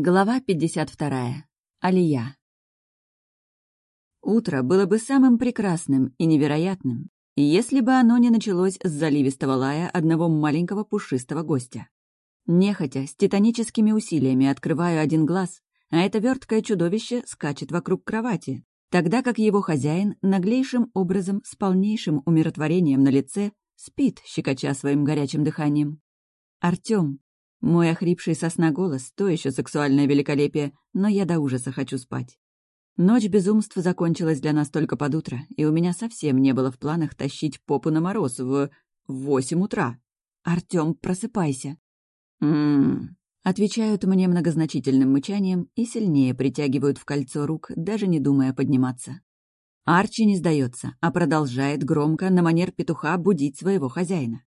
Глава 52. Алия. Утро было бы самым прекрасным и невероятным, если бы оно не началось с заливистого лая одного маленького пушистого гостя. Нехотя, с титаническими усилиями открываю один глаз, а это верткое чудовище скачет вокруг кровати, тогда как его хозяин наглейшим образом с полнейшим умиротворением на лице спит, щекоча своим горячим дыханием. Артём, мой охрипший сосна голос — то еще сексуальное великолепие, но я до ужаса хочу спать. Ночь безумств закончилась для нас только под утро, и у меня совсем не было в планах тащить попу на мороз в... восемь утра. «Артём, просыпайся!» «М-м-м», отвечают мне многозначительным мычанием и сильнее притягивают в кольцо рук, даже не думая подниматься. Арчи не сдается, а продолжает громко на манер петуха будить своего хозяина.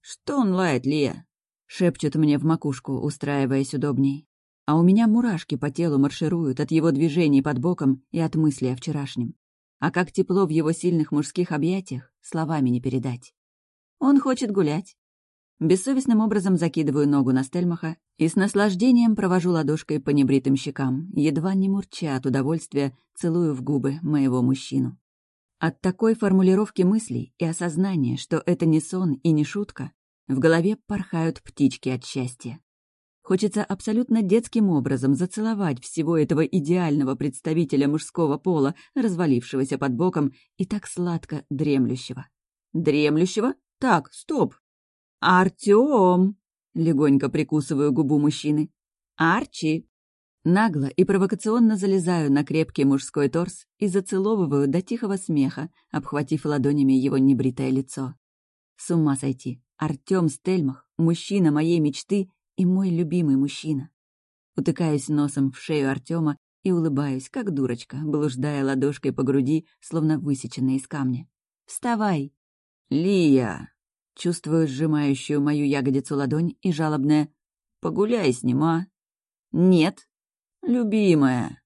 «Что он лает, Лия? Шепчет мне в макушку, устраиваясь удобней. А у меня мурашки по телу маршируют от его движений под боком и от мысли о вчерашнем. А как тепло в его сильных мужских объятиях, словами не передать. Он хочет гулять. Бессовестным образом закидываю ногу на Стельмаха и с наслаждением провожу ладошкой по небритым щекам, едва не мурча от удовольствия, целую в губы моего мужчину. От такой формулировки мыслей и осознания, что это не сон и не шутка, в голове порхают птички от счастья. Хочется абсолютно детским образом зацеловать всего этого идеального представителя мужского пола, развалившегося под боком и так сладко дремлющего. Дремлющего? Так, стоп. Артём! Легонько прикусываю губу мужчины. Арчи! Нагло и провокационно залезаю на крепкий мужской торс и зацеловываю до тихого смеха, обхватив ладонями его небритое лицо. С ума сойти. Артём Стельмах, мужчина моей мечты и мой любимый мужчина. Утыкаюсь носом в шею Артёма и улыбаюсь, как дурочка, блуждая ладошкой по груди, словно высеченной из камня. «Вставай!» «Лия!» Чувствую сжимающую мою ягодицу ладонь и жалобная «Погуляй с ним, а?» «Нет!» «Любимая!»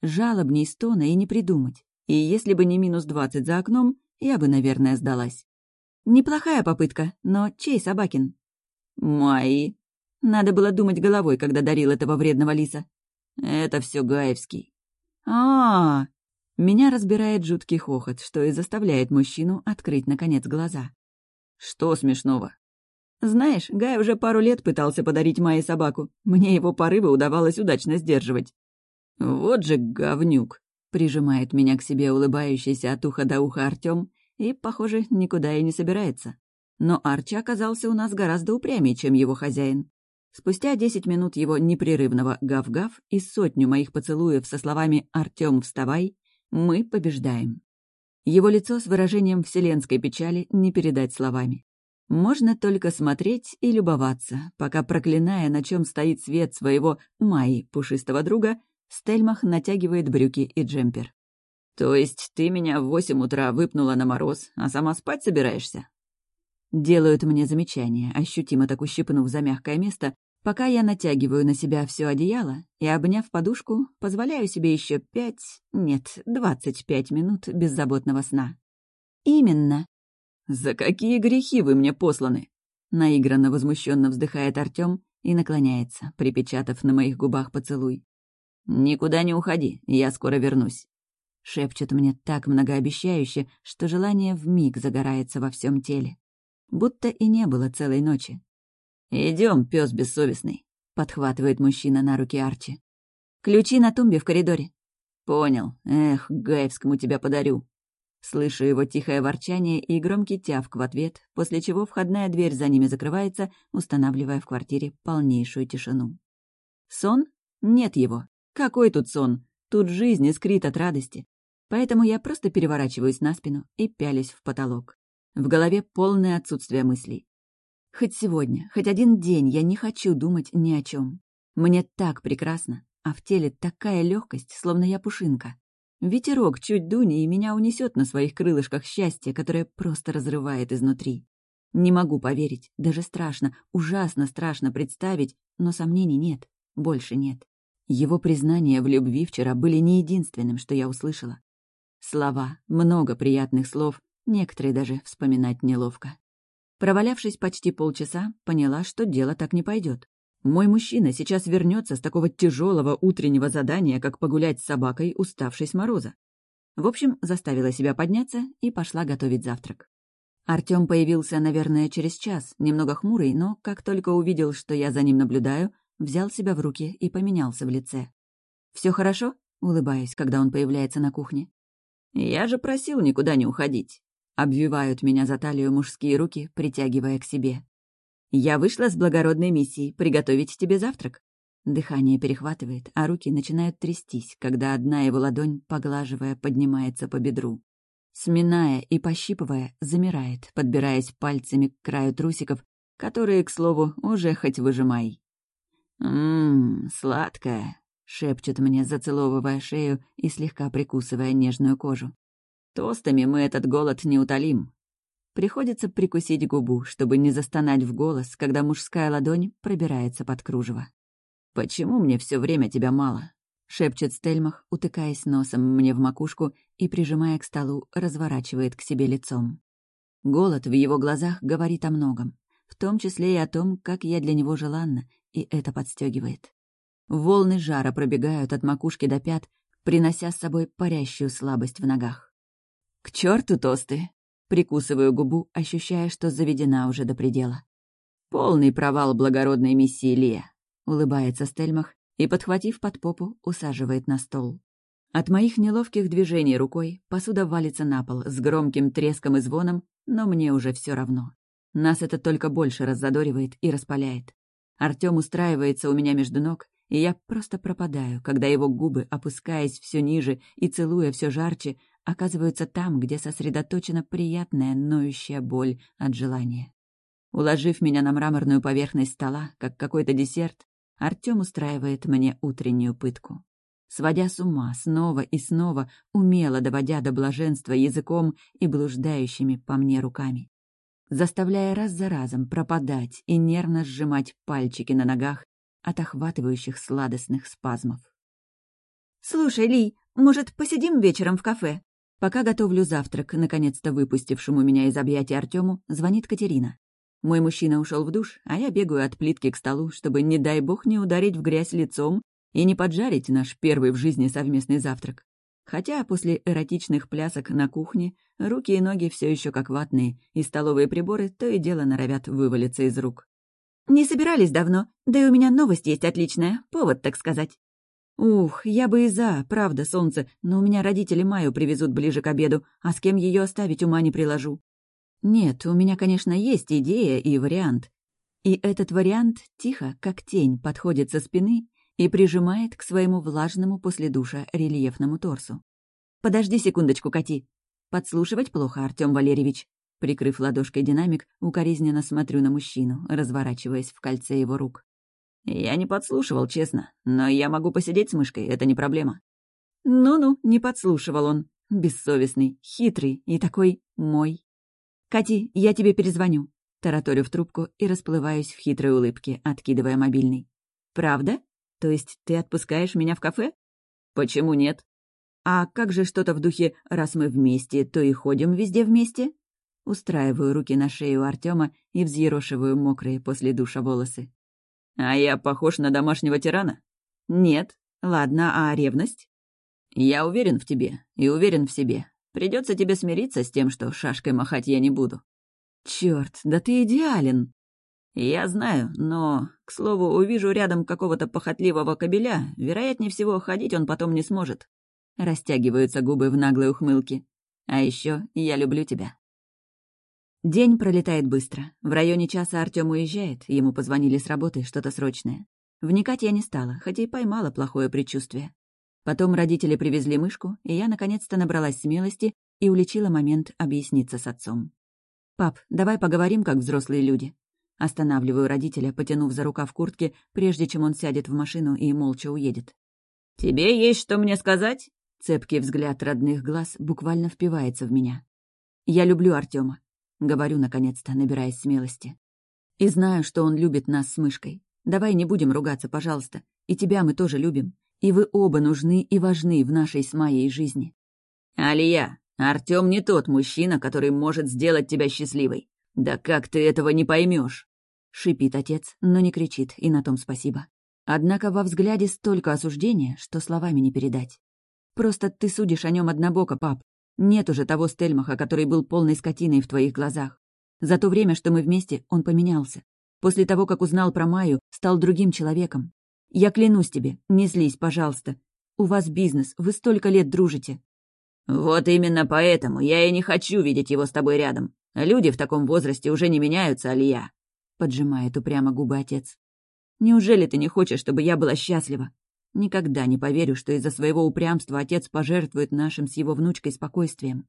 Жалобней стона и не придумать. И если бы не минус двадцать за окном, я бы, наверное, сдалась. Неплохая попытка, но чей Собакин? Мои. Надо было думать головой, когда дарил этого вредного лиса. Это все Гаевский. А, -а, а Меня разбирает жуткий хохот, что и заставляет мужчину открыть, наконец, глаза. Что смешного? Знаешь, Гай уже пару лет пытался подарить Майе собаку. Мне его порывы удавалось удачно сдерживать. Вот же говнюк! Прижимает меня к себе улыбающийся от уха до уха Артем и, похоже, никуда и не собирается. Но Арчи оказался у нас гораздо упрямее, чем его хозяин. Спустя десять минут его непрерывного гав-гав и сотню моих поцелуев со словами «Артём, вставай!» мы побеждаем. Его лицо с выражением вселенской печали не передать словами. Можно только смотреть и любоваться, пока, проклиная, на чем стоит свет своего Майи, пушистого друга, Стельмах натягивает брюки и джемпер. «То есть ты меня в восемь утра выпнула на мороз, а сама спать собираешься?» Делают мне замечание, ощутимо так ущипнув за мягкое место, пока я натягиваю на себя все одеяло и, обняв подушку, позволяю себе еще пять, нет, двадцать пять минут беззаботного сна. «Именно». «За какие грехи вы мне посланы?» Наигранно возмущенно вздыхает Артем и наклоняется, припечатав на моих губах поцелуй. «Никуда не уходи, я скоро вернусь». Шепчет мне так многообещающе, что желание вмиг загорается во всем теле. Будто и не было целой ночи. Идем, пес бессовестный», — подхватывает мужчина на руки Арчи. «Ключи на тумбе в коридоре». «Понял. Эх, Гаевскому тебя подарю». Слышу его тихое ворчание и громкий тявк в ответ, после чего входная дверь за ними закрывается, устанавливая в квартире полнейшую тишину. Сон? Нет его. Какой тут сон? Тут жизнь искрит от радости. Поэтому я просто переворачиваюсь на спину и пялюсь в потолок. В голове полное отсутствие мыслей. Хоть сегодня, хоть один день я не хочу думать ни о чем. Мне так прекрасно, а в теле такая легкость, словно я пушинка. Ветерок чуть дуни, и меня унесет на своих крылышках счастье, которое просто разрывает изнутри. Не могу поверить, даже страшно, ужасно страшно представить, но сомнений нет, больше нет. Его признания в любви вчера были не единственным, что я услышала. Слова, много приятных слов, некоторые даже вспоминать неловко. Провалявшись почти полчаса, поняла, что дело так не пойдет. Мой мужчина сейчас вернется с такого тяжелого утреннего задания, как погулять с собакой, уставшей с мороза. В общем, заставила себя подняться и пошла готовить завтрак. Артём появился, наверное, через час, немного хмурый, но как только увидел, что я за ним наблюдаю, взял себя в руки и поменялся в лице. Все хорошо?» — улыбаюсь, когда он появляется на кухне. «Я же просил никуда не уходить». Обвивают меня за талию мужские руки, притягивая к себе. «Я вышла с благородной миссией приготовить тебе завтрак». Дыхание перехватывает, а руки начинают трястись, когда одна его ладонь, поглаживая, поднимается по бедру. Сминая и пощипывая, замирает, подбираясь пальцами к краю трусиков, которые, к слову, уже хоть выжимай. «Ммм, сладкая», — шепчет мне, зацеловывая шею и слегка прикусывая нежную кожу. «Тостами мы этот голод не утолим». Приходится прикусить губу, чтобы не застонать в голос, когда мужская ладонь пробирается под кружево. «Почему мне все время тебя мало?» — шепчет Стельмах, утыкаясь носом мне в макушку и, прижимая к столу, разворачивает к себе лицом. Голод в его глазах говорит о многом, в том числе и о том, как я для него желанна, и это подстегивает. Волны жара пробегают от макушки до пят, принося с собой парящую слабость в ногах. «К черту тосты!» Прикусываю губу, ощущая, что заведена уже до предела. «Полный провал благородной миссии Лия», — улыбается Стельмах и, подхватив под попу, усаживает на стол. От моих неловких движений рукой посуда валится на пол с громким треском и звоном, но мне уже все равно. Нас это только больше раззадоривает и распаляет. Артём устраивается у меня между ног, и я просто пропадаю, когда его губы, опускаясь все ниже и целуя все жарче, оказываются там, где сосредоточена приятная ноющая боль от желания. Уложив меня на мраморную поверхность стола, как какой-то десерт, Артём устраивает мне утреннюю пытку. Сводя с ума снова и снова, умело доводя до блаженства языком и блуждающими по мне руками заставляя раз за разом пропадать и нервно сжимать пальчики на ногах от охватывающих сладостных спазмов. «Слушай, Ли, может, посидим вечером в кафе?» Пока готовлю завтрак, наконец-то выпустившему меня из объятий Артему, звонит Катерина. Мой мужчина ушел в душ, а я бегаю от плитки к столу, чтобы, не дай бог, не ударить в грязь лицом и не поджарить наш первый в жизни совместный завтрак. Хотя после эротичных плясок на кухне руки и ноги все еще как ватные, и столовые приборы то и дело норовят вывалиться из рук. «Не собирались давно, да и у меня новость есть отличная, повод, так сказать». «Ух, я бы и за, правда, солнце, но у меня родители Маю привезут ближе к обеду, а с кем ее оставить ума не приложу». «Нет, у меня, конечно, есть идея и вариант. И этот вариант тихо, как тень, подходит со спины и прижимает к своему влажному после душа рельефному торсу. «Подожди секундочку, Кати!» «Подслушивать плохо, Артём Валерьевич!» Прикрыв ладошкой динамик, укоризненно смотрю на мужчину, разворачиваясь в кольце его рук. «Я не подслушивал, честно, но я могу посидеть с мышкой, это не проблема». «Ну-ну, не подслушивал он. Бессовестный, хитрый и такой мой». «Кати, я тебе перезвоню», — тараторю в трубку и расплываюсь в хитрой улыбке, откидывая мобильный. «Правда?» То есть ты отпускаешь меня в кафе? Почему нет? А как же что-то в духе «раз мы вместе, то и ходим везде вместе»? Устраиваю руки на шею Артема и взъерошиваю мокрые после душа волосы. А я похож на домашнего тирана? Нет. Ладно, а ревность? Я уверен в тебе и уверен в себе. Придется тебе смириться с тем, что шашкой махать я не буду. Черт, да ты идеален! «Я знаю, но, к слову, увижу рядом какого-то похотливого кобеля, вероятнее всего, ходить он потом не сможет». Растягиваются губы в наглой ухмылке. «А еще я люблю тебя». День пролетает быстро. В районе часа Артём уезжает, ему позвонили с работы, что-то срочное. Вникать я не стала, хотя и поймала плохое предчувствие. Потом родители привезли мышку, и я наконец-то набралась смелости и уличила момент объясниться с отцом. «Пап, давай поговорим, как взрослые люди. Останавливаю родителя, потянув за рукав куртки, прежде чем он сядет в машину и молча уедет. «Тебе есть что мне сказать?» Цепкий взгляд родных глаз буквально впивается в меня. «Я люблю Артема», — говорю, наконец-то, набираясь смелости. «И знаю, что он любит нас с мышкой. Давай не будем ругаться, пожалуйста. И тебя мы тоже любим. И вы оба нужны и важны в нашей с моей жизни». «Алия, Артем не тот мужчина, который может сделать тебя счастливой. Да как ты этого не поймешь? Шипит отец, но не кричит, и на том спасибо. Однако во взгляде столько осуждения, что словами не передать. Просто ты судишь о нем однобоко, пап. Нет уже того Стельмаха, который был полной скотиной в твоих глазах. За то время, что мы вместе, он поменялся. После того, как узнал про Майю, стал другим человеком. Я клянусь тебе, не злись, пожалуйста. У вас бизнес, вы столько лет дружите. Вот именно поэтому я и не хочу видеть его с тобой рядом. Люди в таком возрасте уже не меняются, Алия поджимает упрямо губы отец. Неужели ты не хочешь, чтобы я была счастлива? Никогда не поверю, что из-за своего упрямства отец пожертвует нашим с его внучкой спокойствием.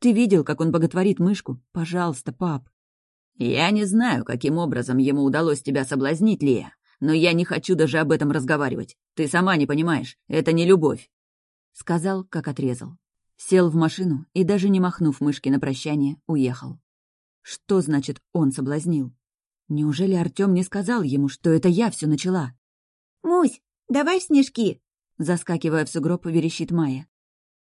Ты видел, как он боготворит мышку? Пожалуйста, пап. Я не знаю, каким образом ему удалось тебя соблазнить, Лия, но я не хочу даже об этом разговаривать. Ты сама не понимаешь, это не любовь. Сказал, как отрезал. Сел в машину и, даже не махнув мышке на прощание, уехал. Что значит «он соблазнил»? Неужели Артём не сказал ему, что это я все начала? «Мусь, давай снежки!» Заскакивая в сугроб, верещит Майя.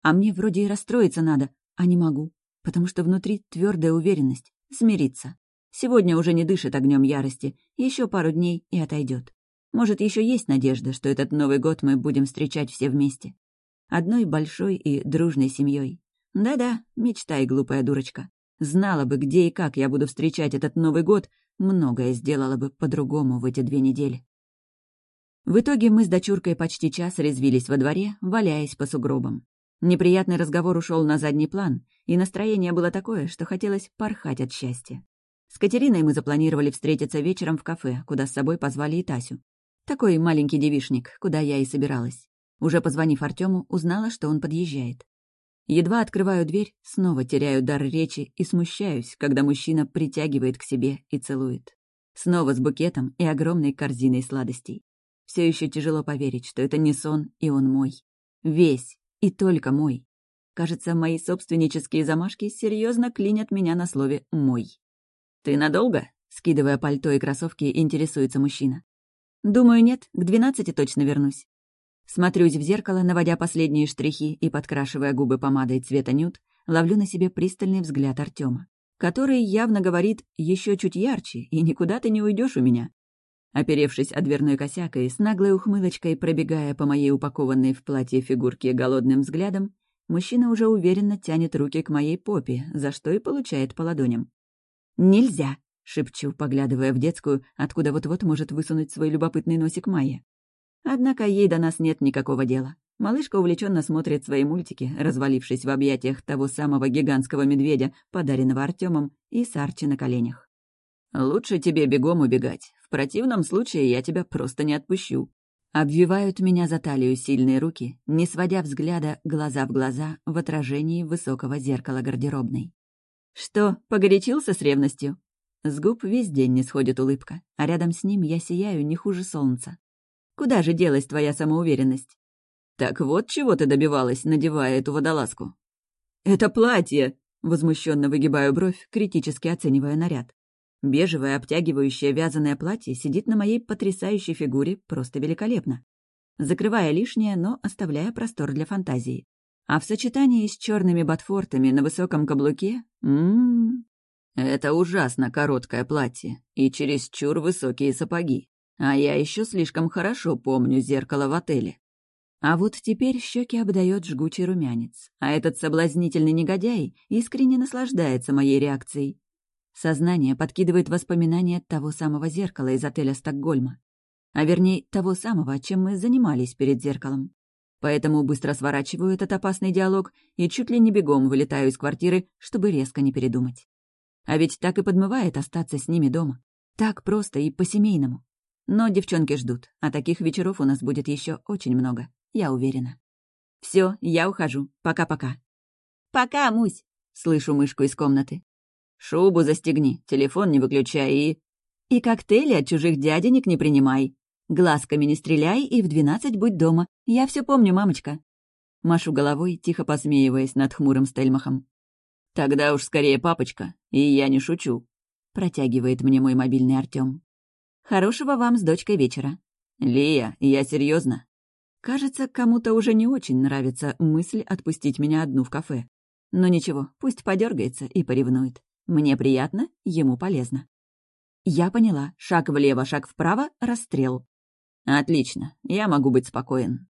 А мне вроде и расстроиться надо, а не могу, потому что внутри твердая уверенность, смириться. Сегодня уже не дышит огнем ярости, еще пару дней и отойдет. Может, еще есть надежда, что этот Новый год мы будем встречать все вместе. Одной большой и дружной семьей. Да-да, мечтай, глупая дурочка. Знала бы, где и как я буду встречать этот Новый год, многое сделала бы по-другому в эти две недели. В итоге мы с дочуркой почти час резвились во дворе, валяясь по сугробам. Неприятный разговор ушел на задний план, и настроение было такое, что хотелось порхать от счастья. С Катериной мы запланировали встретиться вечером в кафе, куда с собой позвали и Тасю. Такой маленький девишник, куда я и собиралась. Уже позвонив Артему, узнала, что он подъезжает. Едва открываю дверь, снова теряю дар речи и смущаюсь, когда мужчина притягивает к себе и целует. Снова с букетом и огромной корзиной сладостей. Все еще тяжело поверить, что это не сон, и он мой. Весь, и только мой. Кажется, мои собственнические замашки серьезно клинят меня на слове «мой». «Ты надолго?» — скидывая пальто и кроссовки, интересуется мужчина. «Думаю, нет, к двенадцати точно вернусь». Смотрюсь в зеркало, наводя последние штрихи и подкрашивая губы помадой цвета нюд, ловлю на себе пристальный взгляд Артема, который явно говорит еще чуть ярче, и никуда ты не уйдешь у меня. Оперевшись о дверной косяк и с наглой ухмылочкой пробегая по моей упакованной в платье фигурке голодным взглядом, мужчина уже уверенно тянет руки к моей попе, за что и получает по ладоням. «Нельзя!» — шепчу, поглядывая в детскую, откуда вот-вот может высунуть свой любопытный носик Майя. Однако ей до нас нет никакого дела. Малышка увлеченно смотрит свои мультики, развалившись в объятиях того самого гигантского медведя, подаренного Артемом, и с Арчи на коленях. «Лучше тебе бегом убегать. В противном случае я тебя просто не отпущу». Обвивают меня за талию сильные руки, не сводя взгляда глаза в глаза в отражении высокого зеркала гардеробной. «Что, погорячился с ревностью?» С губ весь день не сходит улыбка, а рядом с ним я сияю не хуже солнца. Куда же делась твоя самоуверенность? Так вот чего ты добивалась, надевая эту водолазку. Это платье! Возмущенно выгибаю бровь, критически оценивая наряд. Бежевое обтягивающее вязаное платье сидит на моей потрясающей фигуре просто великолепно, закрывая лишнее, но оставляя простор для фантазии. А в сочетании с черными ботфортами на высоком каблуке... М Это ужасно короткое платье и чересчур высокие сапоги. А я еще слишком хорошо помню зеркало в отеле. А вот теперь щеки обдает жгучий румянец, а этот соблазнительный негодяй искренне наслаждается моей реакцией. Сознание подкидывает воспоминания того самого зеркала из отеля Стокгольма. А вернее, того самого, чем мы занимались перед зеркалом. Поэтому быстро сворачиваю этот опасный диалог и чуть ли не бегом вылетаю из квартиры, чтобы резко не передумать. А ведь так и подмывает остаться с ними дома. Так просто и по-семейному. Но девчонки ждут, а таких вечеров у нас будет еще очень много, я уверена. Все, я ухожу. Пока-пока. Пока, Мусь. Слышу мышку из комнаты. Шубу застегни, телефон не выключай и... И коктейли от чужих дяденек не принимай. Глазками не стреляй и в двенадцать будь дома. Я все помню, мамочка. Машу головой, тихо посмеиваясь над хмурым Стельмахом. «Тогда уж скорее папочка, и я не шучу», — протягивает мне мой мобильный Артём. Хорошего вам с дочкой вечера. Лия, я серьезно. Кажется, кому-то уже не очень нравится мысль отпустить меня одну в кафе. Но ничего, пусть подергается и поревнует. Мне приятно, ему полезно. Я поняла. Шаг влево, шаг вправо — расстрел. Отлично, я могу быть спокоен.